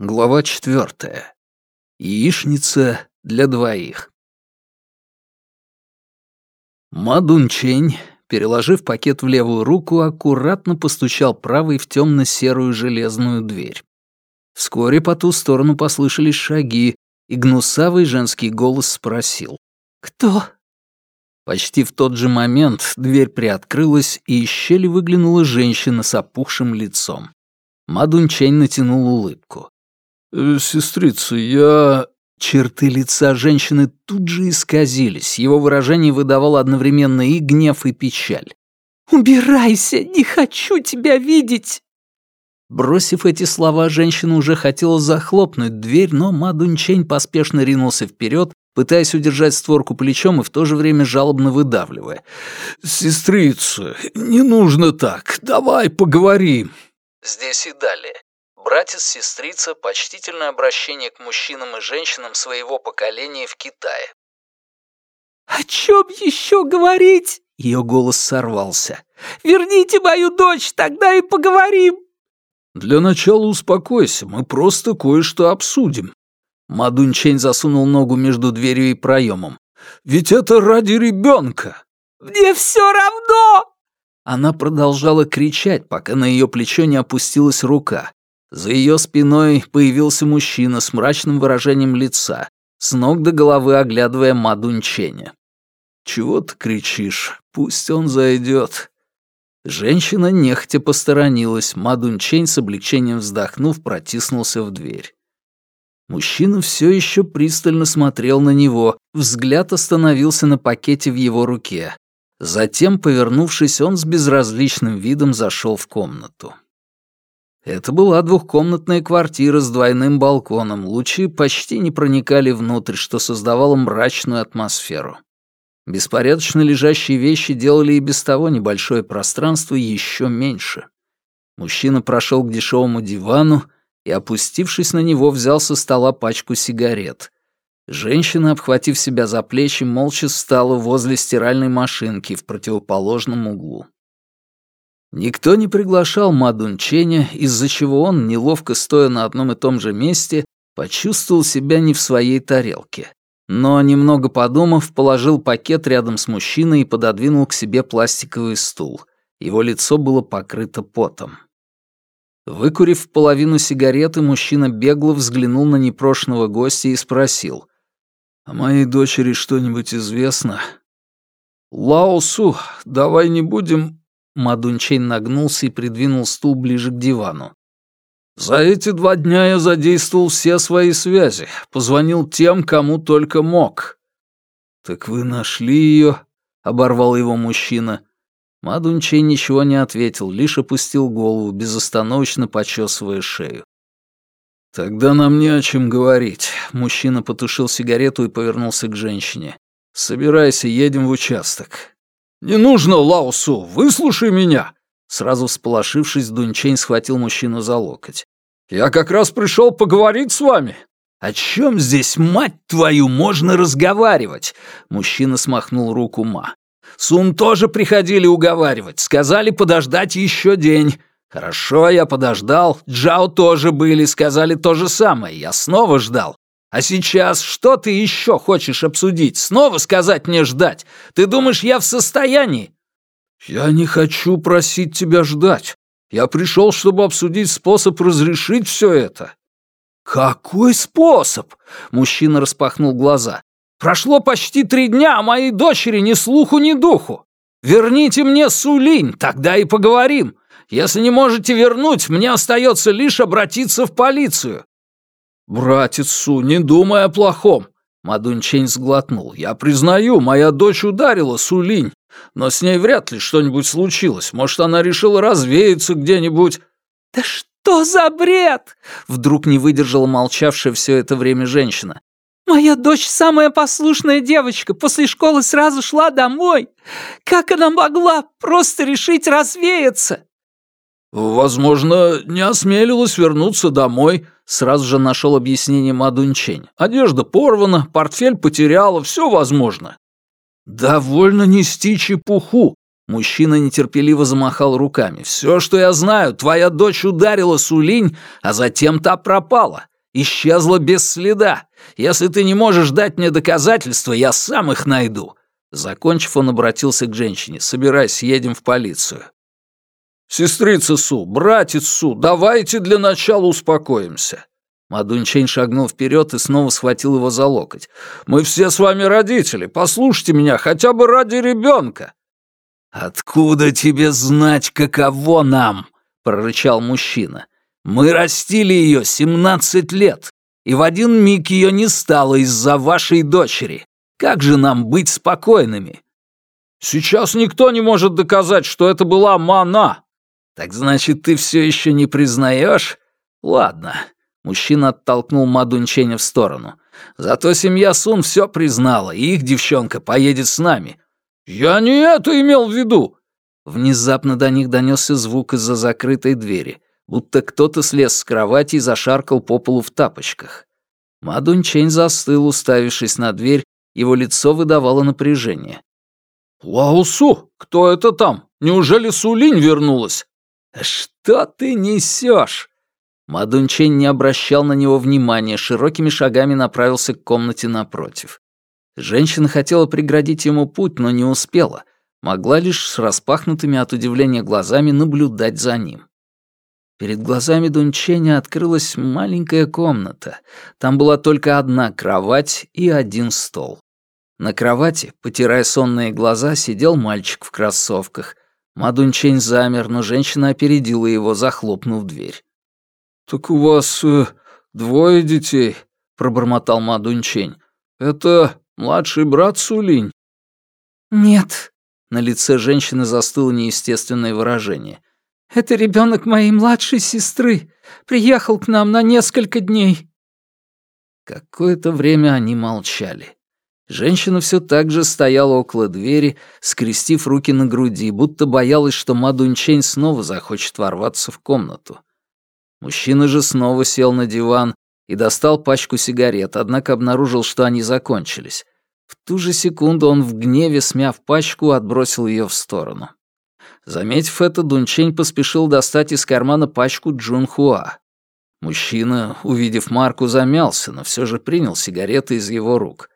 Глава четвертая. Яичница для двоих. Мадун Чень, переложив пакет в левую руку, аккуратно постучал правой в темно-серую железную дверь. Вскоре по ту сторону послышались шаги, и гнусавый женский голос спросил. «Кто?» Почти в тот же момент дверь приоткрылась, и из щели выглянула женщина с опухшим лицом. Мадун Чень натянул улыбку. Э, «Сестрица, я...» Черты лица женщины тут же исказились, его выражение выдавало одновременно и гнев, и печаль. «Убирайся, не хочу тебя видеть!» Бросив эти слова, женщина уже хотела захлопнуть дверь, но Мадунчень поспешно ринулся вперед, пытаясь удержать створку плечом и в то же время жалобно выдавливая. «Сестрица, не нужно так, давай поговорим». Здесь и далее братец-сестрица, почтительное обращение к мужчинам и женщинам своего поколения в Китае. «О чем еще говорить?» Ее голос сорвался. «Верните мою дочь, тогда и поговорим!» «Для начала успокойся, мы просто кое-что обсудим». Мадунчень засунул ногу между дверью и проемом. «Ведь это ради ребенка!» «Мне все равно!» Она продолжала кричать, пока на ее плечо не опустилась рука. За ее спиной появился мужчина с мрачным выражением лица, с ног до головы оглядывая Мадунченя. «Чего ты кричишь? Пусть он зайдет». Женщина нехотя посторонилась, Мадунчень с облегчением вздохнув, протиснулся в дверь. Мужчина все еще пристально смотрел на него, взгляд остановился на пакете в его руке. Затем, повернувшись, он с безразличным видом зашел в комнату. Это была двухкомнатная квартира с двойным балконом, лучи почти не проникали внутрь, что создавало мрачную атмосферу. Беспорядочно лежащие вещи делали и без того небольшое пространство еще меньше. Мужчина прошел к дешевому дивану и, опустившись на него, взял со стола пачку сигарет. Женщина, обхватив себя за плечи, молча встала возле стиральной машинки в противоположном углу. Никто не приглашал Мадунченя, из-за чего он, неловко стоя на одном и том же месте, почувствовал себя не в своей тарелке. Но, немного подумав, положил пакет рядом с мужчиной и пододвинул к себе пластиковый стул. Его лицо было покрыто потом. Выкурив половину сигареты, мужчина бегло взглянул на непрошенного гостя и спросил. «О моей дочери что-нибудь известно?» «Лаосу, давай не будем Мадунчейн нагнулся и придвинул стул ближе к дивану. «За эти два дня я задействовал все свои связи, позвонил тем, кому только мог». «Так вы нашли ее?» — оборвал его мужчина. Мадунчей ничего не ответил, лишь опустил голову, безостановочно почесывая шею. «Тогда нам не о чем говорить». Мужчина потушил сигарету и повернулся к женщине. «Собирайся, едем в участок. «Не нужно, Лаусу, выслушай меня!» Сразу всполошившись, Дунчень схватил мужчину за локоть. «Я как раз пришел поговорить с вами!» «О чем здесь, мать твою, можно разговаривать?» Мужчина смахнул руку Ма. «Сун тоже приходили уговаривать, сказали подождать еще день. Хорошо, я подождал. Джао тоже были, сказали то же самое. Я снова ждал. А сейчас что ты еще хочешь обсудить? Снова сказать мне ждать? Ты думаешь, я в состоянии?» «Я не хочу просить тебя ждать. Я пришел, чтобы обсудить способ разрешить все это». «Какой способ?» — мужчина распахнул глаза. «Прошло почти три дня, а моей дочери ни слуху, ни духу. Верните мне Сулинь, тогда и поговорим. Если не можете вернуть, мне остается лишь обратиться в полицию. «Братец не думай о плохом!» Мадунчень сглотнул. «Я признаю, моя дочь ударила Сулинь, но с ней вряд ли что-нибудь случилось. Может, она решила развеяться где-нибудь...» «Да что за бред?» Вдруг не выдержала молчавшая все это время женщина. «Моя дочь самая послушная девочка, после школы сразу шла домой. Как она могла просто решить развеяться?» «Возможно, не осмелилась вернуться домой», — сразу же нашел объяснение Мадунчень. «Одежда порвана, портфель потеряла, все возможно». «Довольно нести чепуху», Мужчина нетерпеливо замахал руками. «Все, что я знаю, твоя дочь ударила Сулинь, а затем та пропала. Исчезла без следа. Если ты не можешь дать мне доказательства, я сам их найду». Закончив, он обратился к женщине. «Собирайся, едем в полицию». «Сестрица Су, братец Су, давайте для начала успокоимся». Мадунчень шагнул вперед и снова схватил его за локоть. «Мы все с вами родители. Послушайте меня хотя бы ради ребенка. «Откуда тебе знать, каково нам?» — прорычал мужчина. «Мы растили ее семнадцать лет, и в один миг ее не стало из-за вашей дочери. Как же нам быть спокойными?» «Сейчас никто не может доказать, что это была Мана!» «Так значит, ты все еще не признаешь? Ладно». Мужчина оттолкнул Мадунченя в сторону. «Зато семья Сун все признала, и их девчонка поедет с нами. «Я не это имел в виду!» Внезапно до них донесся звук из-за закрытой двери, будто кто-то слез с кровати и зашаркал по полу в тапочках. Мадун Чень застыл, уставившись на дверь, его лицо выдавало напряжение. «Лаусу, кто это там? Неужели Сулинь вернулась?» «Что ты несешь?» Мадун Чень не обращал на него внимания, широкими шагами направился к комнате напротив. Женщина хотела преградить ему путь, но не успела. Могла лишь с распахнутыми от удивления глазами наблюдать за ним. Перед глазами Дунченя открылась маленькая комната. Там была только одна кровать и один стол. На кровати, потирая сонные глаза, сидел мальчик в кроссовках. Мадунчень замер, но женщина опередила его, захлопнув дверь. «Так у вас э, двое детей», — пробормотал Мадунчень. «Это Младший брат Сулинь?» «Нет». На лице женщины застыло неестественное выражение. «Это ребенок моей младшей сестры. Приехал к нам на несколько дней». Какое-то время они молчали. Женщина все так же стояла около двери, скрестив руки на груди, будто боялась, что Мадунчень снова захочет ворваться в комнату. Мужчина же снова сел на диван и достал пачку сигарет, однако обнаружил, что они закончились. В ту же секунду он в гневе, смяв пачку, отбросил ее в сторону. Заметив это, Дунчень поспешил достать из кармана пачку Джунхуа. Мужчина, увидев марку, замялся, но все же принял сигареты из его рук.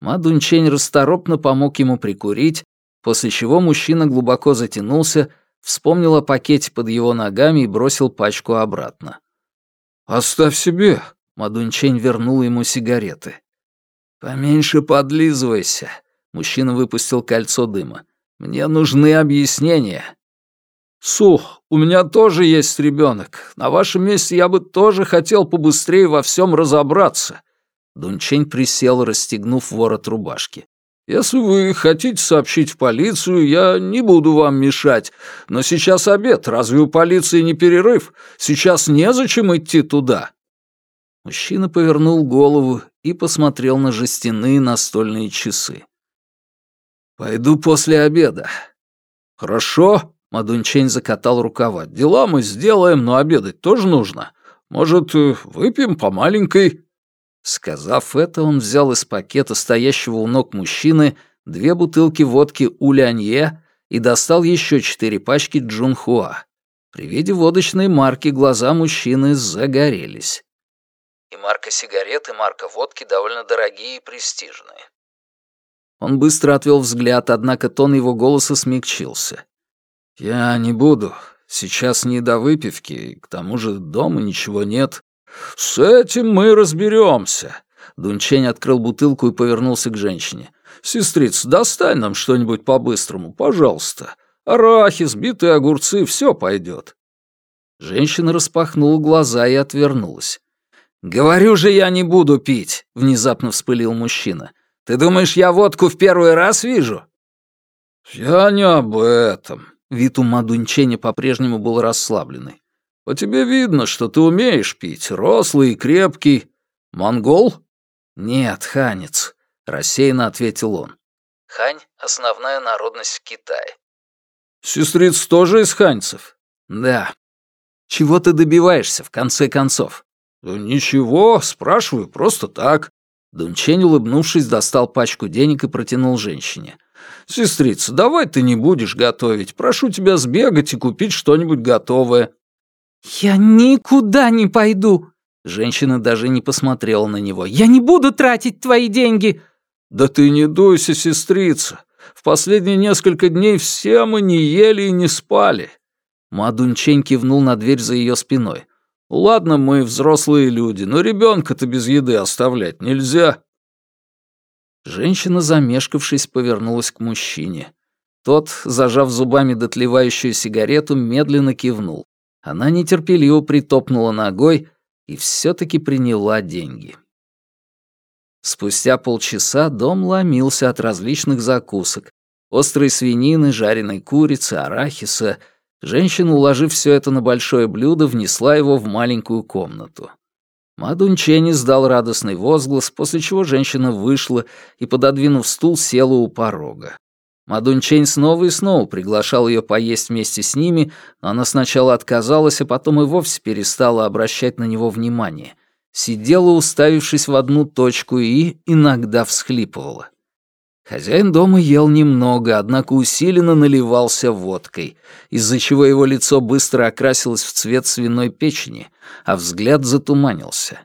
Ма Дунчень расторопно помог ему прикурить, после чего мужчина глубоко затянулся, вспомнил о пакете под его ногами и бросил пачку обратно. «Оставь себе», — Мадунчень вернул ему сигареты. «Поменьше подлизывайся», — мужчина выпустил кольцо дыма. «Мне нужны объяснения». «Сух, у меня тоже есть ребенок. На вашем месте я бы тоже хотел побыстрее во всем разобраться». Дунчень присел, расстегнув ворот рубашки. «Если вы хотите сообщить в полицию, я не буду вам мешать. Но сейчас обед, разве у полиции не перерыв? Сейчас незачем идти туда». Мужчина повернул голову и посмотрел на жестяные настольные часы. «Пойду после обеда». «Хорошо», — Мадунчень закатал рукава. «Дела мы сделаем, но обедать тоже нужно. Может, выпьем по маленькой?» Сказав это, он взял из пакета стоящего у ног мужчины две бутылки водки Улянье и достал еще четыре пачки Джунхуа. При виде водочной марки глаза мужчины загорелись и марка сигарет, и марка водки довольно дорогие и престижные. Он быстро отвел взгляд, однако тон его голоса смягчился. «Я не буду. Сейчас не до выпивки, к тому же дома ничего нет. С этим мы разберемся. Дунчень открыл бутылку и повернулся к женщине. «Сестрица, достань нам что-нибудь по-быстрому, пожалуйста. Арахис, битые огурцы, все пойдет». Женщина распахнула глаза и отвернулась. «Говорю же, я не буду пить», — внезапно вспылил мужчина. «Ты думаешь, я водку в первый раз вижу?» «Я не об этом». Вид у Мадунчени по-прежнему был расслабленный. «По тебе видно, что ты умеешь пить, рослый и крепкий. Монгол?» «Нет, ханец», — рассеянно ответил он. Хань — основная народность в Китае. «Сестрица тоже из ханьцев?» «Да». «Чего ты добиваешься, в конце концов?» «Ничего, спрашиваю, просто так». Дунчень, улыбнувшись, достал пачку денег и протянул женщине. Сестрица, давай ты не будешь готовить. Прошу тебя сбегать и купить что-нибудь готовое». «Я никуда не пойду!» Женщина даже не посмотрела на него. «Я не буду тратить твои деньги!» «Да ты не дуйся, сестрица. В последние несколько дней все мы не ели и не спали». Мадунчень кивнул на дверь за ее спиной. «Ладно, мы взрослые люди, но ребенка-то без еды оставлять нельзя». Женщина, замешкавшись, повернулась к мужчине. Тот, зажав зубами дотлевающую сигарету, медленно кивнул. Она нетерпеливо притопнула ногой и все-таки приняла деньги. Спустя полчаса дом ломился от различных закусок. Острой свинины, жареной курицы, арахиса. Женщина, уложив все это на большое блюдо, внесла его в маленькую комнату. Мадунчени сдал радостный возглас, после чего женщина вышла и, пододвинув стул, села у порога. Мадунчень снова и снова приглашал ее поесть вместе с ними, но она сначала отказалась, а потом и вовсе перестала обращать на него внимание. Сидела, уставившись в одну точку, и иногда всхлипывала. Хозяин дома ел немного, однако усиленно наливался водкой, из-за чего его лицо быстро окрасилось в цвет свиной печени, а взгляд затуманился.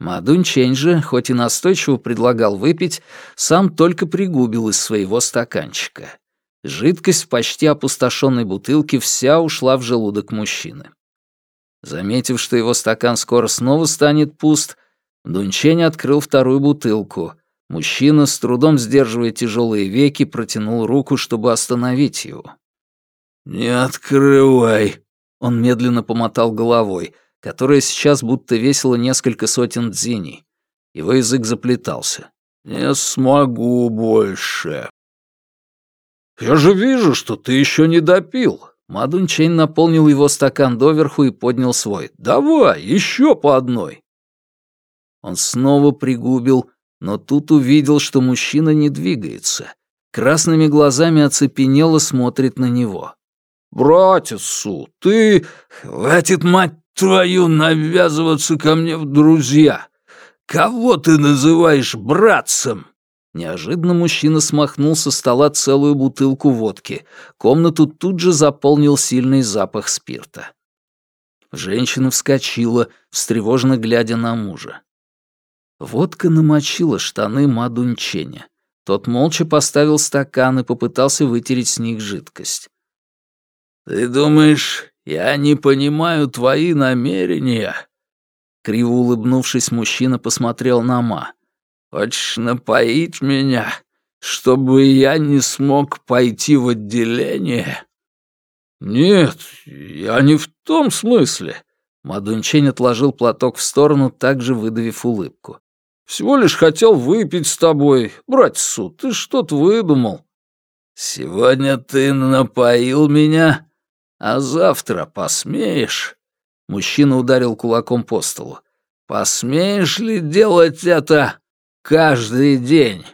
Мадун Чень же, хоть и настойчиво предлагал выпить, сам только пригубил из своего стаканчика. Жидкость в почти опустошенной бутылке вся ушла в желудок мужчины. Заметив, что его стакан скоро снова станет пуст, Дунчень открыл вторую бутылку. Мужчина, с трудом сдерживая тяжелые веки, протянул руку, чтобы остановить его. «Не открывай!» Он медленно помотал головой — которая сейчас будто весила несколько сотен дзиней. Его язык заплетался. «Не смогу больше». «Я же вижу, что ты еще не допил». Мадун Чейн наполнил его стакан доверху и поднял свой. «Давай, еще по одной». Он снова пригубил, но тут увидел, что мужчина не двигается. Красными глазами оцепенело смотрит на него. «Братец Су, ты... Хватит, мать твою навязываться ко мне в друзья? Кого ты называешь братцем?» Неожиданно мужчина смахнул со стола целую бутылку водки. Комнату тут же заполнил сильный запах спирта. Женщина вскочила, встревоженно глядя на мужа. Водка намочила штаны Мадунченя. Тот молча поставил стакан и попытался вытереть с них жидкость. «Ты думаешь, я не понимаю твои намерения». Криво улыбнувшись, мужчина посмотрел на Ма. «Хочешь напоить меня, чтобы я не смог пойти в отделение?» «Нет, я не в том смысле». Мадунчень отложил платок в сторону, также выдавив улыбку. «Всего лишь хотел выпить с тобой. Братец Су, ты что-то выдумал». «Сегодня ты напоил меня, а завтра посмеешь?» Мужчина ударил кулаком по столу. «Посмеешь ли делать это каждый день?»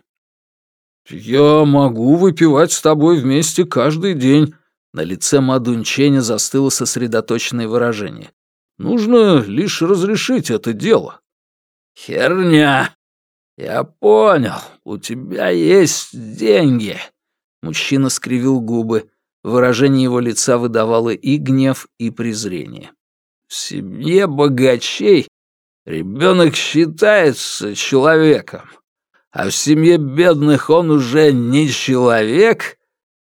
«Я могу выпивать с тобой вместе каждый день». На лице Мадунченя застыло сосредоточенное выражение. «Нужно лишь разрешить это дело». «Херня! Я понял, у тебя есть деньги». Мужчина скривил губы. Выражение его лица выдавало и гнев, и презрение. «В семье богачей ребенок считается человеком, а в семье бедных он уже не человек,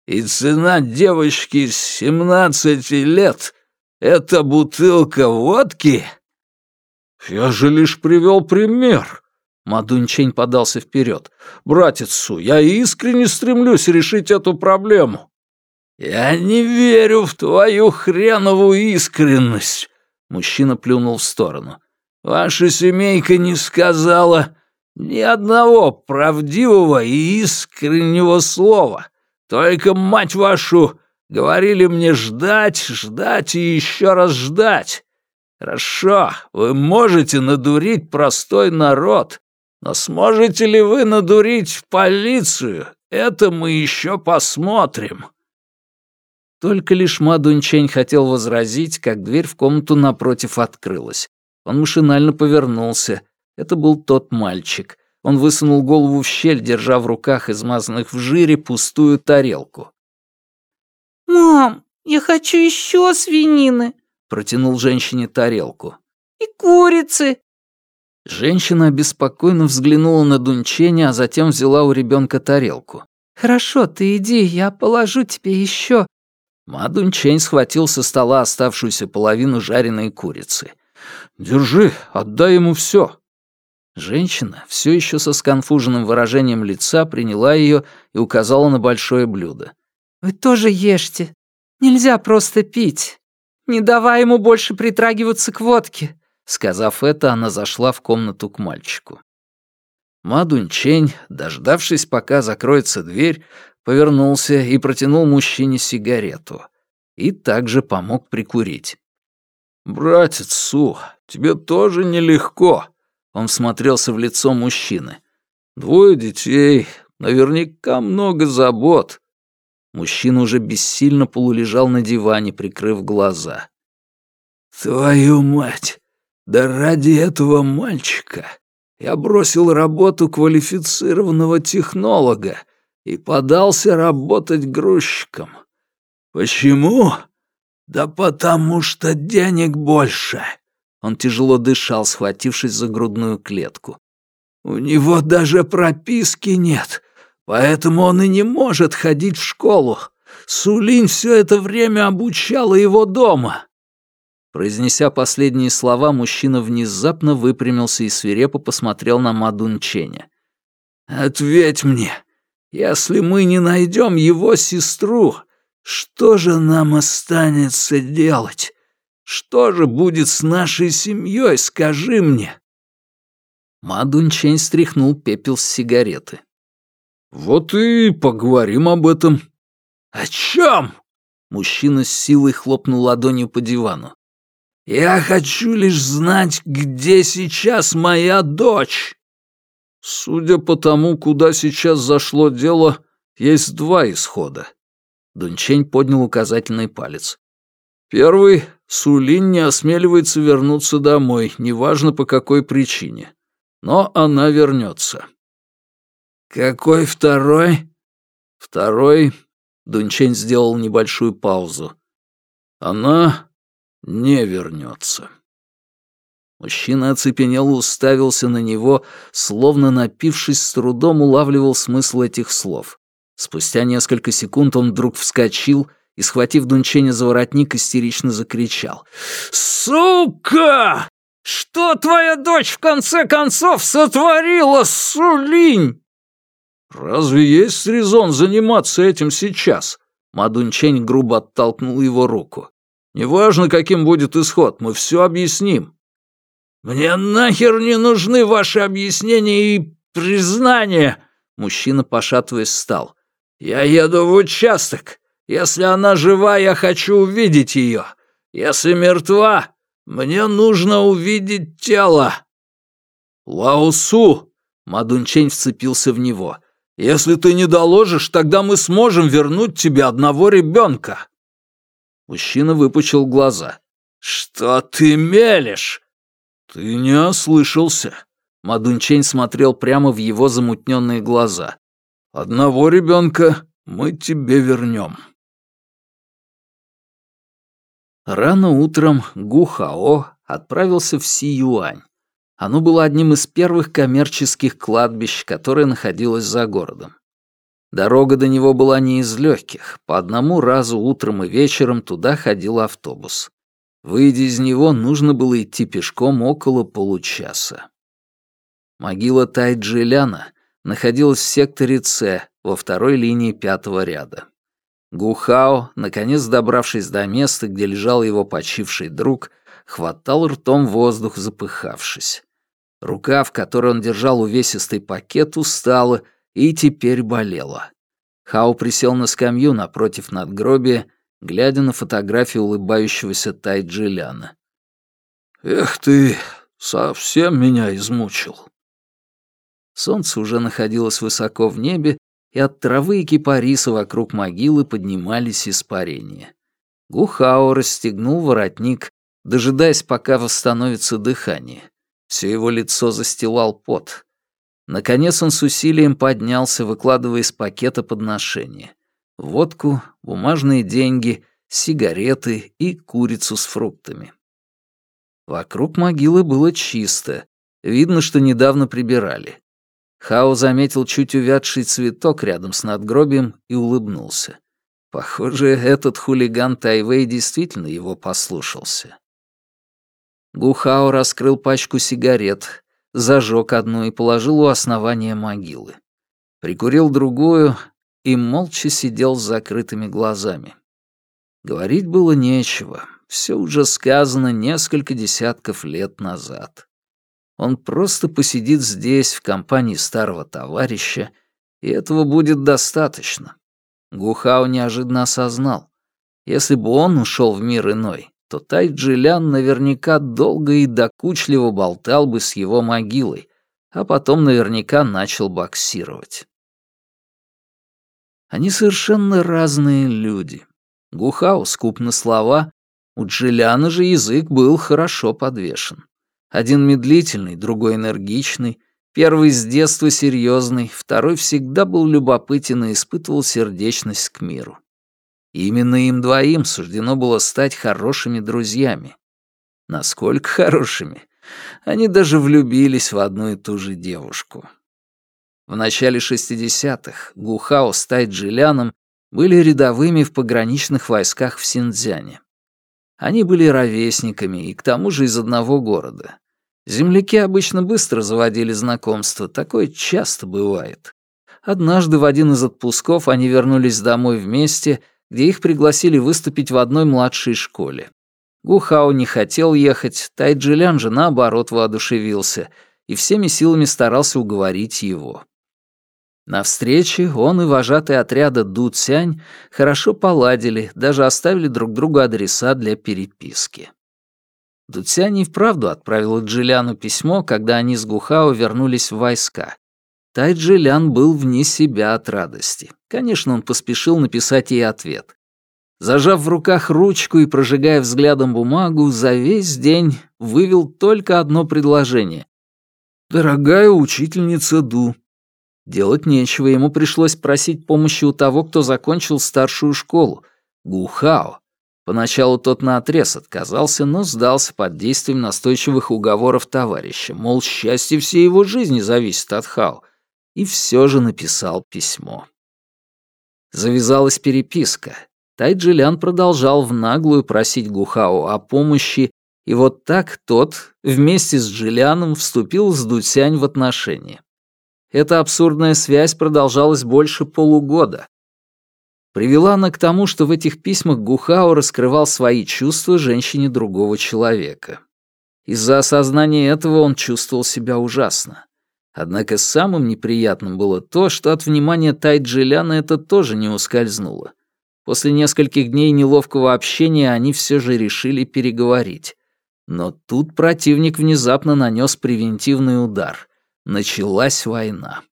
и цена девочки семнадцати лет — это бутылка водки?» «Я же лишь привел пример», Мадунчень подался вперед. «Братец Су, я искренне стремлюсь решить эту проблему. «Я не верю в твою хреновую искренность!» Мужчина плюнул в сторону. «Ваша семейка не сказала ни одного правдивого и искреннего слова. Только, мать вашу, говорили мне ждать, ждать и еще раз ждать. Хорошо, вы можете надурить простой народ, но сможете ли вы надурить полицию? Это мы еще посмотрим». Только лишь Ма Дунчень хотел возразить, как дверь в комнату напротив открылась. Он машинально повернулся. Это был тот мальчик. Он высунул голову в щель, держа в руках измазанных в жире пустую тарелку. «Мам, я хочу еще свинины!» — протянул женщине тарелку. «И курицы!» Женщина беспокойно взглянула на Дунченя, а затем взяла у ребенка тарелку. «Хорошо, ты иди, я положу тебе еще. Ма Дунчень схватил со стола оставшуюся половину жареной курицы. «Держи, отдай ему все. Женщина, все еще со сконфуженным выражением лица, приняла ее и указала на большое блюдо. «Вы тоже ешьте. Нельзя просто пить. Не давай ему больше притрагиваться к водке. Сказав это, она зашла в комнату к мальчику. Мадунчень, дождавшись, пока закроется дверь, повернулся и протянул мужчине сигарету. И также помог прикурить. «Братец Су, тебе тоже нелегко», — он смотрелся в лицо мужчины. «Двое детей, наверняка много забот». Мужчина уже бессильно полулежал на диване, прикрыв глаза. «Твою мать! Да ради этого мальчика я бросил работу квалифицированного технолога и подался работать грузчиком. Почему? Да потому что денег больше. Он тяжело дышал, схватившись за грудную клетку. У него даже прописки нет, поэтому он и не может ходить в школу. Сулинь все это время обучала его дома. Произнеся последние слова, мужчина внезапно выпрямился и свирепо посмотрел на Мадун Ченя. «Ответь мне, если мы не найдем его сестру, что же нам останется делать? Что же будет с нашей семьей, скажи мне?» Мадун Чень стряхнул пепел с сигареты. «Вот и поговорим об этом». «О чем?» Мужчина с силой хлопнул ладонью по дивану. Я хочу лишь знать, где сейчас моя дочь. Судя по тому, куда сейчас зашло дело, есть два исхода. Дунчень поднял указательный палец. Первый — Сулин не осмеливается вернуться домой, неважно по какой причине. Но она вернется. Какой второй? Второй — Дунчень сделал небольшую паузу. Она не вернется. Мужчина оцепенело уставился на него, словно напившись с трудом улавливал смысл этих слов. Спустя несколько секунд он вдруг вскочил и, схватив Дунченя за воротник, истерично закричал. «Сука! Что твоя дочь в конце концов сотворила, Сулинь?» «Разве есть резон заниматься этим сейчас?» Мадунчень грубо оттолкнул его руку. Неважно, каким будет исход, мы все объясним». «Мне нахер не нужны ваши объяснения и признания!» Мужчина, пошатываясь, встал. «Я еду в участок. Если она жива, я хочу увидеть ее. Если мертва, мне нужно увидеть тело». «Лаусу!» — Мадунчень вцепился в него. «Если ты не доложишь, тогда мы сможем вернуть тебе одного ребенка». Мужчина выпучил глаза. «Что ты мелешь?» «Ты не ослышался». Мадунчень смотрел прямо в его замутненные глаза. «Одного ребенка мы тебе вернем». Рано утром Гухао отправился в Си-Юань. Оно было одним из первых коммерческих кладбищ, которое находилось за городом. Дорога до него была не из легких. По одному разу утром и вечером туда ходил автобус. Выйдя из него, нужно было идти пешком около получаса. Могила Тайджиляна находилась в секторе С, во второй линии пятого ряда. Гухао, наконец добравшись до места, где лежал его почивший друг, хватал ртом воздух, запыхавшись. Рука, в которой он держал увесистый пакет, устала и теперь болела. Хао присел на скамью напротив надгробия, глядя на фотографию улыбающегося Тайджиляна. «Эх ты, совсем меня измучил». Солнце уже находилось высоко в небе, и от травы и кипариса вокруг могилы поднимались испарения. Гухао расстегнул воротник, дожидаясь, пока восстановится дыхание. Все его лицо застилал пот. Наконец он с усилием поднялся, выкладывая из пакета подношения. Водку, бумажные деньги, сигареты и курицу с фруктами. Вокруг могилы было чисто. Видно, что недавно прибирали. Хао заметил чуть увядший цветок рядом с надгробием и улыбнулся. Похоже, этот хулиган Тайвей действительно его послушался. Гухао раскрыл пачку сигарет, зажег одну и положил у основания могилы. Прикурил другую и молча сидел с закрытыми глазами. Говорить было нечего, все уже сказано несколько десятков лет назад. Он просто посидит здесь, в компании старого товарища, и этого будет достаточно. Гухао неожиданно осознал. Если бы он ушел в мир иной, то Тай Джилян наверняка долго и докучливо болтал бы с его могилой, а потом наверняка начал боксировать. Они совершенно разные люди. Гухао скуп на слова, у Джиляна же язык был хорошо подвешен. Один медлительный, другой энергичный, первый с детства серьезный, второй всегда был любопытен и испытывал сердечность к миру. Именно им двоим суждено было стать хорошими друзьями. Насколько хорошими? Они даже влюбились в одну и ту же девушку. В начале 60-х Гухао с Тайджиляном были рядовыми в пограничных войсках в Синьцзяне. Они были ровесниками и к тому же из одного города. Земляки обычно быстро заводили знакомства, такое часто бывает. Однажды в один из отпусков они вернулись домой вместе, где их пригласили выступить в одной младшей школе. Гухао не хотел ехать, Тайджилян же наоборот воодушевился и всеми силами старался уговорить его. На встрече он и вожатый отряда Ду Цянь хорошо поладили, даже оставили друг другу адреса для переписки. Дуцянь и вправду отправила Джиляну письмо, когда они с Гухао вернулись в войска. Тай Джилян был вне себя от радости. Конечно, он поспешил написать ей ответ. Зажав в руках ручку и прожигая взглядом бумагу, за весь день вывел только одно предложение. «Дорогая учительница Ду». Делать нечего, ему пришлось просить помощи у того, кто закончил старшую школу, Гухао. Поначалу тот наотрез отказался, но сдался под действием настойчивых уговоров товарища, мол, счастье всей его жизни зависит от Хао, и все же написал письмо. Завязалась переписка. Тайджилян продолжал в наглую просить Гухао о помощи, и вот так тот вместе с Джиляном вступил с Дутянь в отношения. Эта абсурдная связь продолжалась больше полугода, Привела она к тому, что в этих письмах Гухао раскрывал свои чувства женщине другого человека. Из-за осознания этого он чувствовал себя ужасно. Однако самым неприятным было то, что от внимания Тайджиляна это тоже не ускользнуло. После нескольких дней неловкого общения они все же решили переговорить. Но тут противник внезапно нанес превентивный удар. Началась война.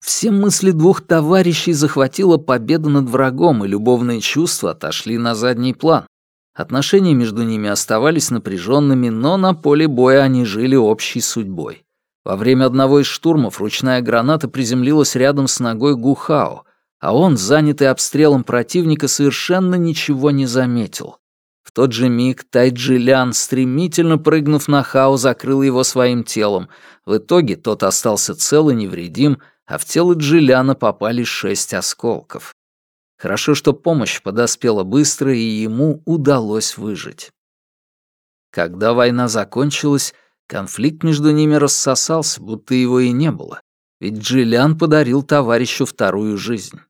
Все мысли двух товарищей захватила победа над врагом, и любовные чувства отошли на задний план. Отношения между ними оставались напряженными, но на поле боя они жили общей судьбой. Во время одного из штурмов ручная граната приземлилась рядом с ногой Гухао, а он, занятый обстрелом противника, совершенно ничего не заметил. В тот же миг Тайджилян, стремительно прыгнув на Хао, закрыл его своим телом. В итоге тот остался цел и невредим, а в тело Джиляна попали шесть осколков. Хорошо, что помощь подоспела быстро, и ему удалось выжить. Когда война закончилась, конфликт между ними рассосался, будто его и не было, ведь Джилян подарил товарищу вторую жизнь.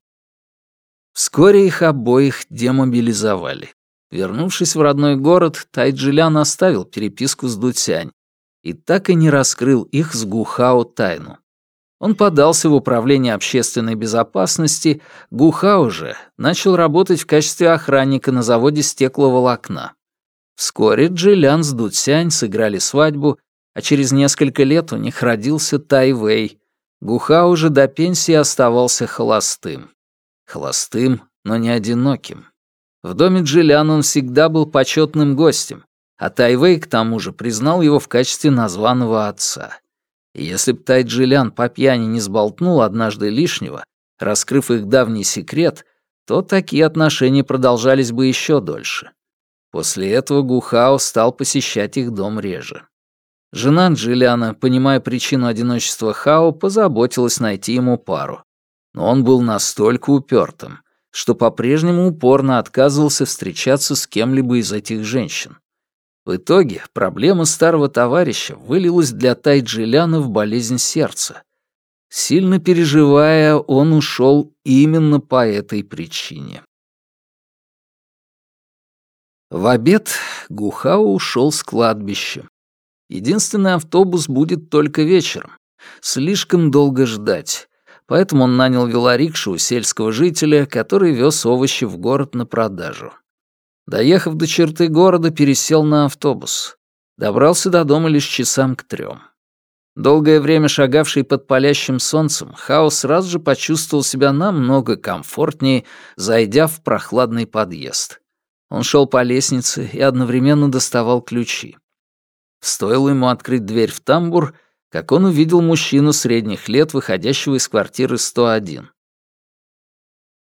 Вскоре их обоих демобилизовали. Вернувшись в родной город, Тайджилян оставил переписку с Дутянь и так и не раскрыл их с Гухао тайну. Он подался в управление общественной безопасности, Гухао же начал работать в качестве охранника на заводе стекловолокна. Вскоре Джилян с Дуцянь сыграли свадьбу, а через несколько лет у них родился Тайвей. Гухао же до пенсии оставался холостым. Холостым, но не одиноким. В доме Джилян он всегда был почетным гостем, а Тайвей к тому же признал его в качестве названного отца. И если б Тайджилян по пьяни не сболтнул однажды лишнего, раскрыв их давний секрет, то такие отношения продолжались бы еще дольше. После этого Гухао стал посещать их дом реже. Жена Джилиана, понимая причину одиночества Хао, позаботилась найти ему пару. Но он был настолько упертым, что по-прежнему упорно отказывался встречаться с кем-либо из этих женщин. В итоге проблема старого товарища вылилась для Тайджиляна в болезнь сердца. Сильно переживая, он ушел именно по этой причине. В обед Гухао ушел с кладбища. Единственный автобус будет только вечером. Слишком долго ждать. Поэтому он нанял велорикшу у сельского жителя, который вез овощи в город на продажу. Доехав до черты города, пересел на автобус. Добрался до дома лишь часам к трем. Долгое время шагавший под палящим солнцем, Хаос сразу же почувствовал себя намного комфортнее, зайдя в прохладный подъезд. Он шел по лестнице и одновременно доставал ключи. Стоило ему открыть дверь в тамбур, как он увидел мужчину средних лет, выходящего из квартиры 101.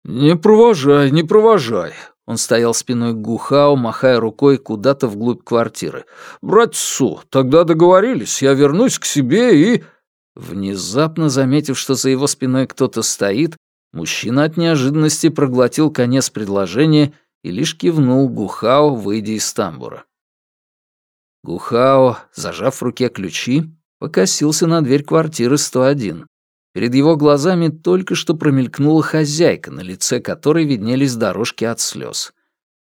«Не провожай, не провожай», он стоял спиной к Гухау, махая рукой куда-то вглубь квартиры. «Брать Су, тогда договорились, я вернусь к себе и...» Внезапно заметив, что за его спиной кто-то стоит, мужчина от неожиданности проглотил конец предложения и лишь кивнул Гухао, выйдя из тамбура. Гухао, зажав в руке ключи, покосился на дверь квартиры 101. Перед его глазами только что промелькнула хозяйка, на лице которой виднелись дорожки от слез.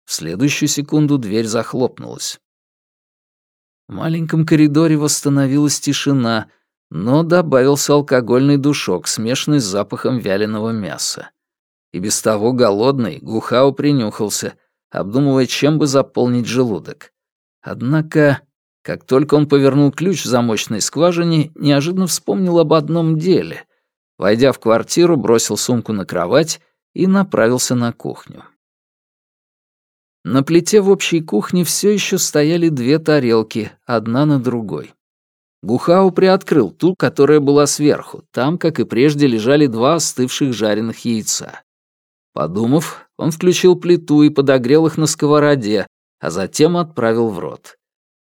В следующую секунду дверь захлопнулась. В маленьком коридоре восстановилась тишина, но добавился алкогольный душок, смешанный с запахом вяленого мяса. И без того голодный Гухао принюхался, обдумывая, чем бы заполнить желудок. Однако, как только он повернул ключ в замочной скважине, неожиданно вспомнил об одном деле. Войдя в квартиру, бросил сумку на кровать и направился на кухню. На плите в общей кухне все еще стояли две тарелки, одна на другой. Гухау приоткрыл ту, которая была сверху. Там, как и прежде, лежали два остывших жареных яйца. Подумав, он включил плиту и подогрел их на сковороде, а затем отправил в рот.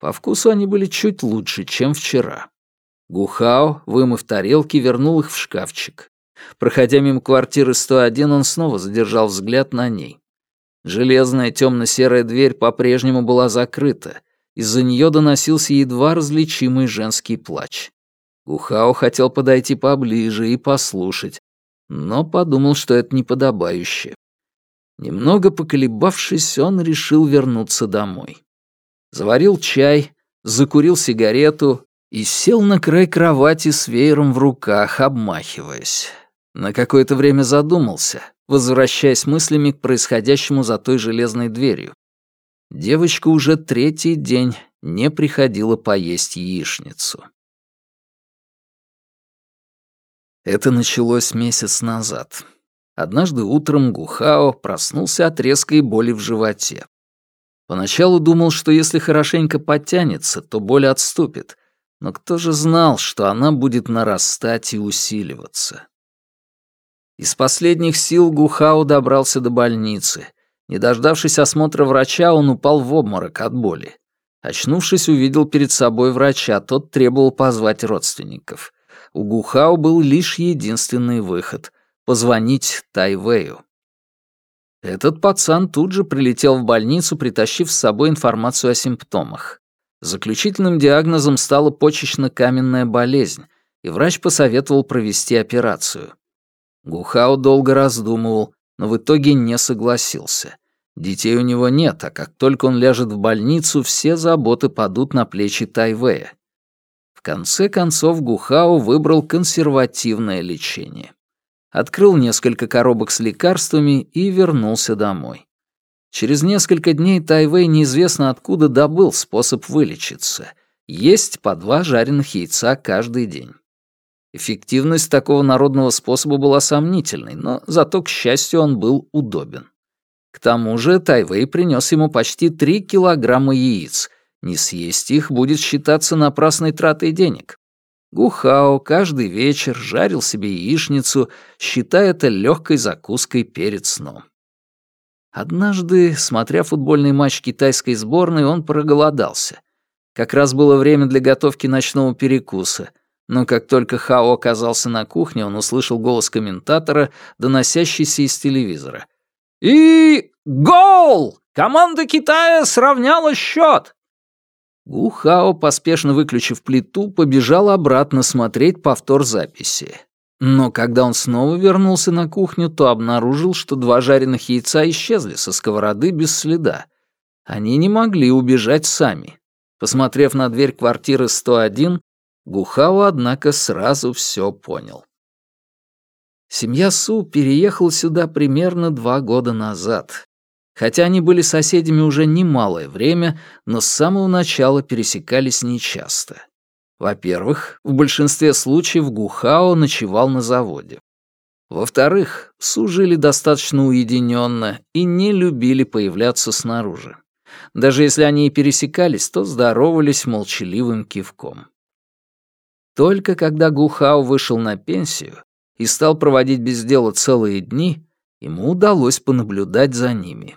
По вкусу они были чуть лучше, чем вчера. Гухао, вымыв тарелки, вернул их в шкафчик. Проходя мимо квартиры 101, он снова задержал взгляд на ней. Железная темно-серая дверь по-прежнему была закрыта. Из-за нее доносился едва различимый женский плач. Гухао хотел подойти поближе и послушать, но подумал, что это неподобающе. Немного поколебавшись, он решил вернуться домой. Заварил чай, закурил сигарету и сел на край кровати с веером в руках, обмахиваясь. На какое-то время задумался, возвращаясь мыслями к происходящему за той железной дверью. Девочка уже третий день не приходила поесть яичницу. Это началось месяц назад. Однажды утром Гухао проснулся от резкой боли в животе. Поначалу думал, что если хорошенько подтянется, то боль отступит, но кто же знал, что она будет нарастать и усиливаться? Из последних сил Гухао добрался до больницы. Не дождавшись осмотра врача, он упал в обморок от боли. Очнувшись, увидел перед собой врача, тот требовал позвать родственников. У Гухао был лишь единственный выход — позвонить Тайвею. Этот пацан тут же прилетел в больницу, притащив с собой информацию о симптомах. Заключительным диагнозом стала почечно-каменная болезнь, и врач посоветовал провести операцию. Гухао долго раздумывал, но в итоге не согласился. Детей у него нет, а как только он ляжет в больницу, все заботы падут на плечи Тайвея. В конце концов Гухао выбрал консервативное лечение. Открыл несколько коробок с лекарствами и вернулся домой. Через несколько дней Тайвей неизвестно откуда добыл способ вылечиться. Есть по два жареных яйца каждый день. Эффективность такого народного способа была сомнительной, но зато, к счастью, он был удобен. К тому же Тайвей принес ему почти три килограмма яиц. Не съесть их будет считаться напрасной тратой денег. Гухао каждый вечер жарил себе яичницу, считая это легкой закуской перед сном. Однажды, смотря футбольный матч китайской сборной, он проголодался. Как раз было время для готовки ночного перекуса, но как только Хао оказался на кухне, он услышал голос комментатора, доносящийся из телевизора. «И гол! Команда Китая сравняла счет!» Гухао, поспешно выключив плиту, побежал обратно смотреть повтор записи. Но когда он снова вернулся на кухню, то обнаружил, что два жареных яйца исчезли со сковороды без следа. Они не могли убежать сами. Посмотрев на дверь квартиры 101, Гухао, однако, сразу все понял. Семья Су переехала сюда примерно два года назад. Хотя они были соседями уже немалое время, но с самого начала пересекались нечасто. Во-первых, в большинстве случаев Гухао ночевал на заводе. Во-вторых, Су жили достаточно уединенно и не любили появляться снаружи. Даже если они и пересекались, то здоровались молчаливым кивком. Только когда Гухао вышел на пенсию и стал проводить без дела целые дни, ему удалось понаблюдать за ними.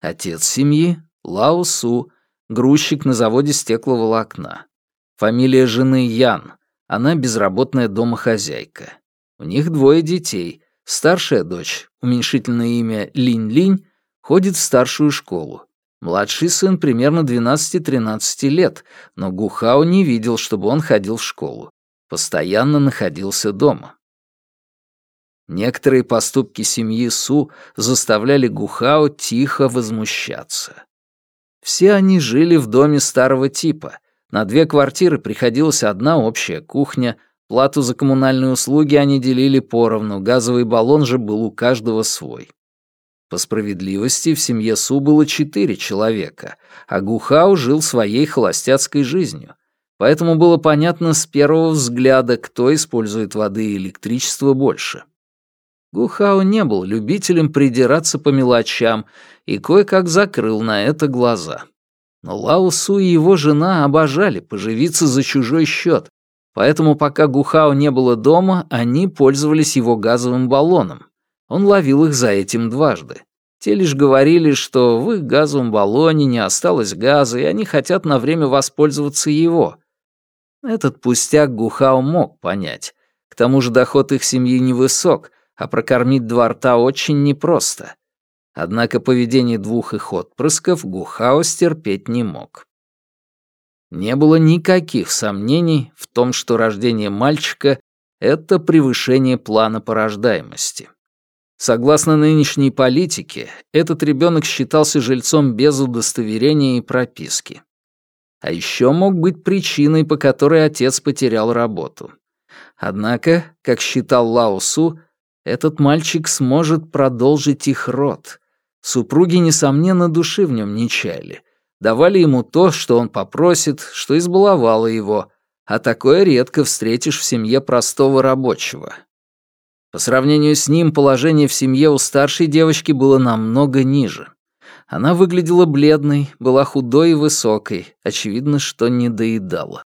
Отец семьи — Лао Су, грузчик на заводе стекловолокна. Фамилия жены Ян, она безработная домохозяйка. У них двое детей. Старшая дочь, уменьшительное имя Линь-Линь, ходит в старшую школу. Младший сын примерно 12-13 лет, но Гухао не видел, чтобы он ходил в школу. Постоянно находился дома. Некоторые поступки семьи Су заставляли Гухао тихо возмущаться. Все они жили в доме старого типа. На две квартиры приходилась одна общая кухня, плату за коммунальные услуги они делили поровну, газовый баллон же был у каждого свой. По справедливости, в семье Су было четыре человека, а Гухао жил своей холостяцкой жизнью. Поэтому было понятно с первого взгляда, кто использует воды и электричество больше. Гухао не был любителем придираться по мелочам и кое-как закрыл на это глаза. Но Лао Су и его жена обожали поживиться за чужой счет, поэтому пока Гухао не было дома, они пользовались его газовым баллоном. Он ловил их за этим дважды. Те лишь говорили, что в их газовом баллоне не осталось газа, и они хотят на время воспользоваться его. Этот пустяк Гухао мог понять. К тому же доход их семьи невысок, а прокормить два рта очень непросто. Однако поведение двух их отпрысков Гухао стерпеть не мог. Не было никаких сомнений в том, что рождение мальчика — это превышение плана по рождаемости. Согласно нынешней политике, этот ребенок считался жильцом без удостоверения и прописки. А еще мог быть причиной, по которой отец потерял работу. Однако, как считал Лао Су, этот мальчик сможет продолжить их род. Супруги, несомненно, души в нем не чаяли. Давали ему то, что он попросит, что избаловало его, а такое редко встретишь в семье простого рабочего. По сравнению с ним положение в семье у старшей девочки было намного ниже. Она выглядела бледной, была худой и высокой, очевидно, что не доедала.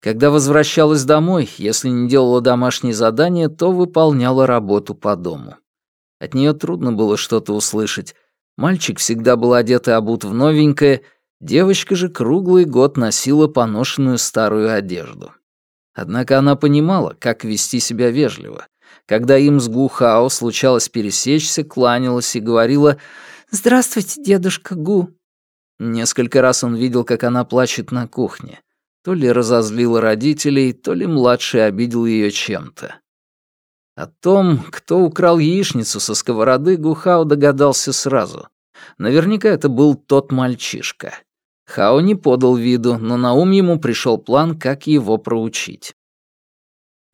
Когда возвращалась домой, если не делала домашние задания, то выполняла работу по дому. От нее трудно было что-то услышать. Мальчик всегда был одет и обут в новенькое, девочка же круглый год носила поношенную старую одежду. Однако она понимала, как вести себя вежливо — когда им с Гу-Хао случалось пересечься, кланялась и говорила «Здравствуйте, дедушка Гу». Несколько раз он видел, как она плачет на кухне. То ли разозлила родителей, то ли младший обидел ее чем-то. О том, кто украл яичницу со сковороды, Гухао догадался сразу. Наверняка это был тот мальчишка. Хао не подал виду, но на ум ему пришел план, как его проучить.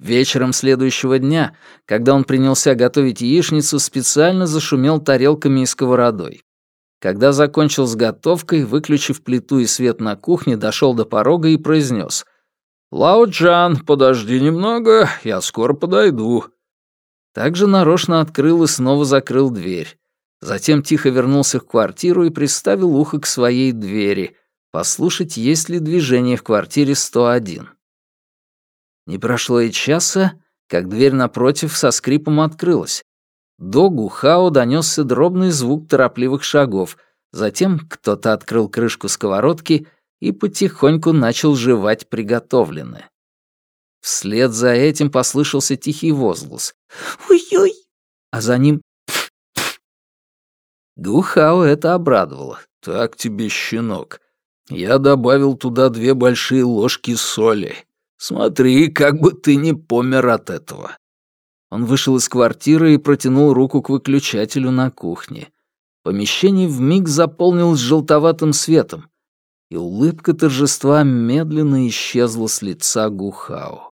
Вечером следующего дня, когда он принялся готовить яичницу, специально зашумел тарелками и сковородой. Когда закончил с готовкой, выключив плиту и свет на кухне, дошел до порога и произнес «Лао Джан, подожди немного, я скоро подойду». Также нарочно открыл и снова закрыл дверь. Затем тихо вернулся в квартиру и приставил ухо к своей двери, послушать, есть ли движение в квартире 101. Не прошло и часа, как дверь напротив со скрипом открылась. До Гухао донесся дробный звук торопливых шагов, затем кто-то открыл крышку сковородки и потихоньку начал жевать приготовленное. Вслед за этим послышался тихий возглас. «Ой-ой!» А за ним Гухао это обрадовало. «Так тебе, щенок. Я добавил туда две большие ложки соли. Смотри, как бы ты не помер от этого». Он вышел из квартиры и протянул руку к выключателю на кухне. Помещение вмиг заполнилось желтоватым светом, и улыбка торжества медленно исчезла с лица Гухао.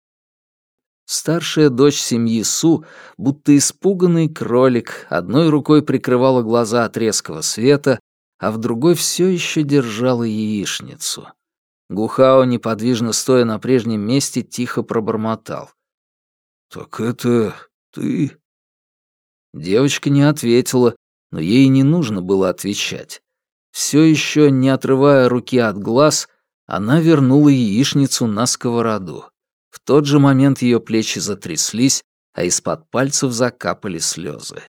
Старшая дочь семьи Су, будто испуганный кролик, одной рукой прикрывала глаза от резкого света, а в другой все еще держала яичницу. Гухао, неподвижно стоя на прежнем месте, тихо пробормотал. «Так это ты?» Девочка не ответила, но ей не нужно было отвечать. Все еще не отрывая руки от глаз, она вернула яичницу на сковороду. В тот же момент ее плечи затряслись, а из-под пальцев закапали слезы.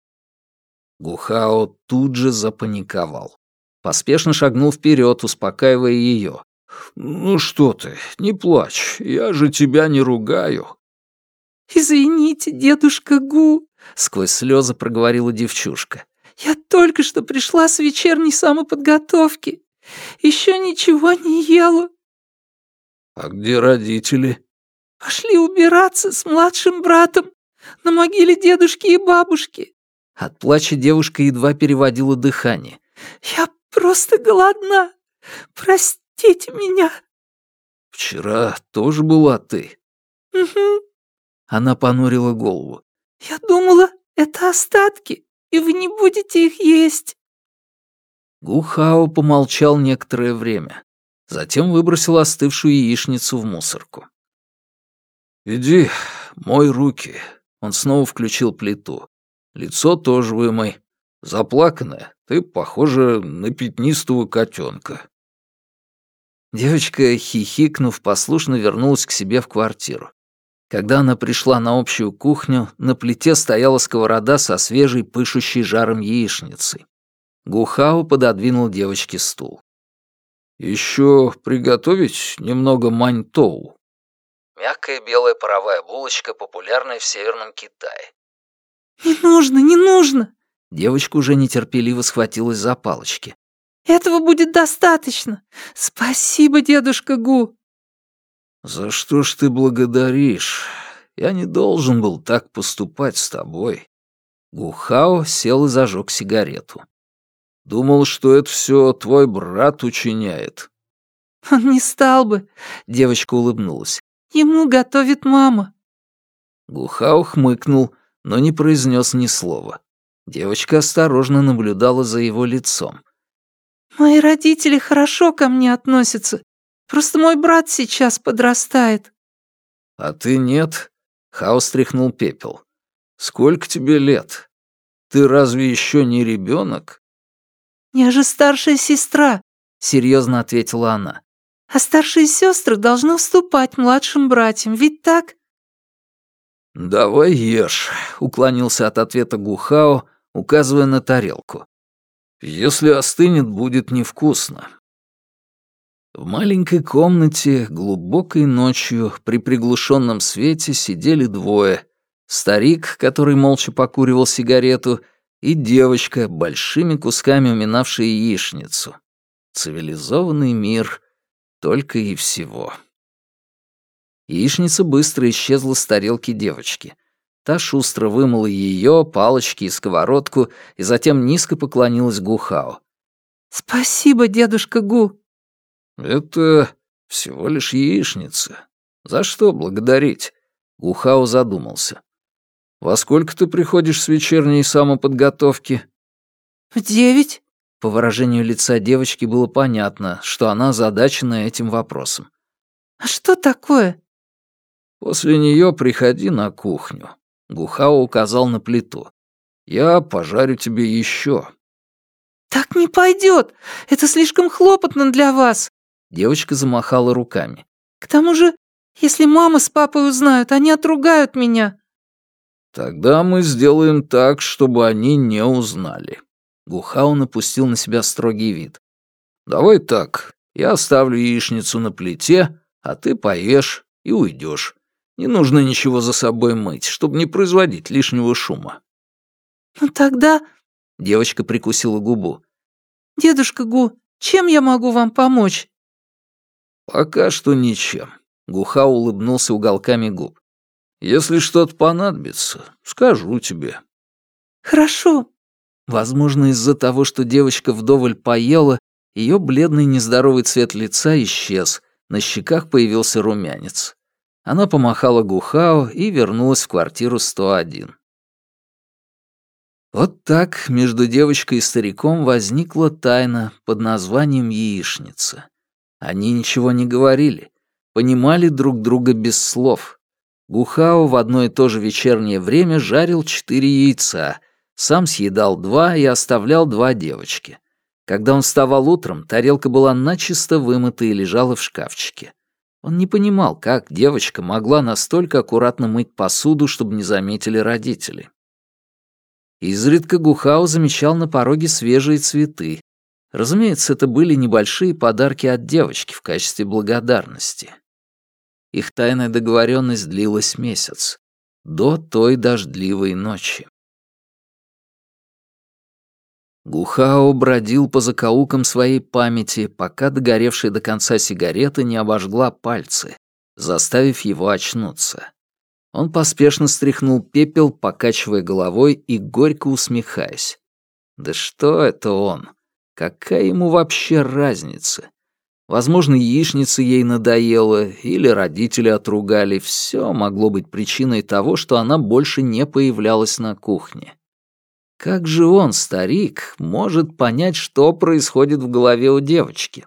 Гухао тут же запаниковал. Поспешно шагнул вперед, успокаивая ее. «Ну что ты, не плачь, я же тебя не ругаю». «Извините, дедушка Гу», — сквозь слезы проговорила девчушка. «Я только что пришла с вечерней самоподготовки. Еще ничего не ела». «А где родители?» «Пошли убираться с младшим братом на могиле дедушки и бабушки». От плача девушка едва переводила дыхание. «Я просто голодна. Простите меня». «Вчера тоже была ты?» «Угу». Она понурила голову. «Я думала, это остатки, и вы не будете их есть». Гухао помолчал некоторое время. Затем выбросил остывшую яичницу в мусорку. «Иди, мой руки». Он снова включил плиту. «Лицо тоже вымой. Заплаканная, ты похожа на пятнистого котенка. Девочка, хихикнув, послушно вернулась к себе в квартиру. Когда она пришла на общую кухню, на плите стояла сковорода со свежей, пышущей жаром яичницей. Гухао пододвинул девочке стул. Еще приготовить немного маньтоу?» Мягкая белая паровая булочка, популярная в Северном Китае. «Не нужно, не нужно!» Девочка уже нетерпеливо схватилась за палочки. «Этого будет достаточно. Спасибо, дедушка Гу!» «За что ж ты благодаришь? Я не должен был так поступать с тобой». Гухао сел и зажег сигарету. «Думал, что это все твой брат учиняет». «Он не стал бы», — девочка улыбнулась. Ему готовит мама». Гухау хмыкнул, но не произнес ни слова. Девочка осторожно наблюдала за его лицом. «Мои родители хорошо ко мне относятся. Просто мой брат сейчас подрастает». «А ты нет?» — Хао стряхнул пепел. «Сколько тебе лет? Ты разве еще не ребенок? «Я же старшая сестра», — серьезно ответила она. А старшие сестры должны уступать младшим братьям, ведь так?» «Давай ешь», — уклонился от ответа Гухао, указывая на тарелку. «Если остынет, будет невкусно». В маленькой комнате глубокой ночью при приглушенном свете сидели двое. Старик, который молча покуривал сигарету, и девочка, большими кусками уминавшая яичницу. Цивилизованный мир только и всего. Яичница быстро исчезла с тарелки девочки. Та шустро вымыла ее, палочки и сковородку, и затем низко поклонилась Гухао. «Спасибо, дедушка Гу». «Это всего лишь яичница. За что благодарить?» Гухао задумался. «Во сколько ты приходишь с вечерней самоподготовки?» «В девять». По выражению лица девочки было понятно, что она озадачена этим вопросом. «А что такое?» «После нее приходи на кухню», — Гухао указал на плиту. «Я пожарю тебе еще». «Так не пойдет! Это слишком хлопотно для вас!» Девочка замахала руками. «К тому же Если мама с папой узнают, они отругают меня». «Тогда мы сделаем так, чтобы они не узнали». Гухау напустил на себя строгий вид. «Давай так, я оставлю яичницу на плите, а ты поешь и уйдешь. Не нужно ничего за собой мыть, чтобы не производить лишнего шума». «Ну тогда...» — девочка прикусила губу. «Дедушка Гу, чем я могу вам помочь?» «Пока что ничем», — Гуха улыбнулся уголками губ. «Если что-то понадобится, скажу тебе». «Хорошо». Возможно, из-за того, что девочка вдоволь поела, ее бледный нездоровый цвет лица исчез, на щеках появился румянец. Она помахала Гухао и вернулась в квартиру 101. Вот так между девочкой и стариком возникла тайна под названием яичница. Они ничего не говорили, понимали друг друга без слов. Гухао в одно и то же вечернее время жарил четыре яйца, сам съедал два и оставлял два девочке. Когда он вставал утром, тарелка была начисто вымыта и лежала в шкафчике. Он не понимал, как девочка могла настолько аккуратно мыть посуду, чтобы не заметили родители. Изредка Гухао замечал на пороге свежие цветы. Разумеется, это были небольшие подарки от девочки в качестве благодарности. Их тайная договоренность длилась месяц, до той дождливой ночи. Гухао бродил по закоулкам своей памяти, пока догоревшая до конца сигарета не обожгла пальцы, заставив его очнуться. Он поспешно стряхнул пепел, покачивая головой и горько усмехаясь. Да что это он? Какая ему вообще разница? Возможно, яичница ей надоела, или родители отругали. Все могло быть причиной того, что она больше не появлялась на кухне. Как же он, старик, может понять, что происходит в голове у девочки?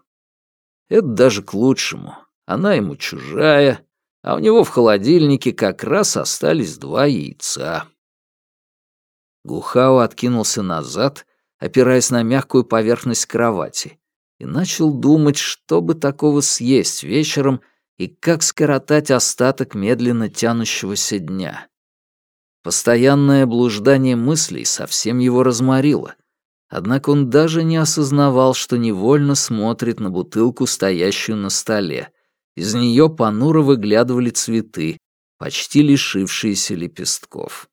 Это даже к лучшему. Она ему чужая, а у него в холодильнике как раз остались два яйца. Гухао откинулся назад, опираясь на мягкую поверхность кровати, и начал думать, что бы такого съесть вечером и как скоротать остаток медленно тянущегося дня. Постоянное блуждание мыслей совсем его разморило. Однако он даже не осознавал, что невольно смотрит на бутылку, стоящую на столе. Из нее понуро выглядывали цветы, почти лишившиеся лепестков.